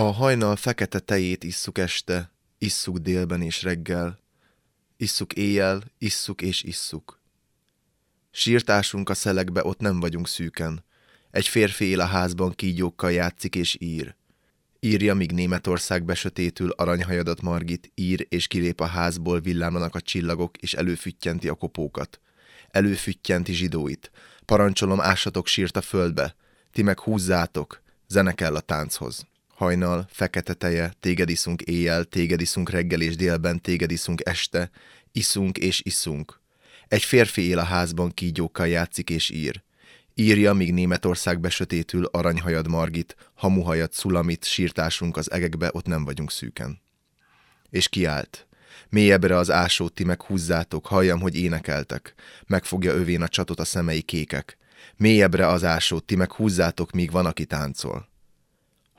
A hajnal fekete tejét isszuk este, isszuk délben és reggel, isszuk éjjel, isszuk és isszuk. Sírtásunk a szelekbe, ott nem vagyunk szűken. Egy férfi él a házban, kígyókkal játszik és ír. Írja, míg Németország besötétül, aranyhajadat Margit, ír és kilép a házból, villámlanak a csillagok, és előfüttyenti a kopókat. Előfüttyenti zsidóit. Parancsolom, ássatok sírt a földbe. Ti meg húzzátok, zene kell a tánchoz. Hajnal, fekete teje, téged iszunk éjjel, téged iszunk reggel és délben, téged iszunk este, iszunk és iszunk. Egy férfi él a házban, kígyókkal játszik és ír. Írja, míg Németország besötétül, aranyhajad Margit, hamuhajad Szulamit, sírtásunk az egekbe, ott nem vagyunk szűken. És kiállt. Mélyebbre az ásót ti meg húzzátok, halljam, hogy énekeltek. Megfogja övén a csatot a szemei kékek. Mélyebbre az ásót ti meg húzzátok, míg van, aki táncol.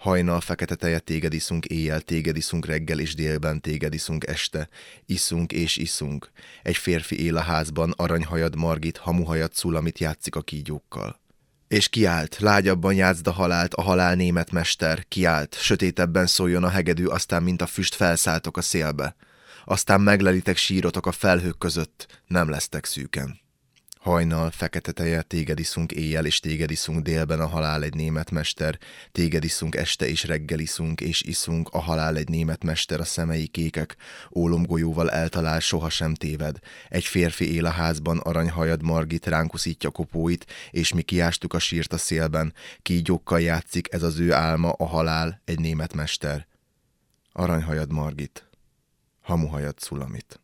Hajnal fekete tejet téged iszunk, éjjel téged iszunk, reggel és délben téged iszunk, este. Iszunk és iszunk. Egy férfi él a házban, aranyhajad Margit, hamuhajad Szulamit játszik a kígyókkal. És kiált, lágyabban játszd a halált, a halál német mester, kiált, sötétebben szóljon a hegedű, aztán mint a füst felszálltok a szélbe. Aztán meglelitek sírotok a felhők között, nem lesztek szűken. Hajnal, fekete teje, téged iszunk éjjel, és téged iszunk délben a halál egy német mester, téged iszunk este, és reggel iszunk, és iszunk, a halál egy német mester, a szemei kékek, ólomgolyóval eltalál, sohasem téved. Egy férfi él a házban, aranyhajad Margit ránk uszítja kopóit, és mi kiástuk a sírt a szélben, kígyókkal játszik, ez az ő álma, a halál, egy német mester. Aranyhajad Margit, hamuhajad Szulamit.